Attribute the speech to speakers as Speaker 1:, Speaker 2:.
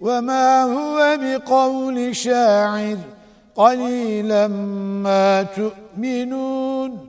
Speaker 1: وما هو بقول شاعر قليلا ما تؤمنون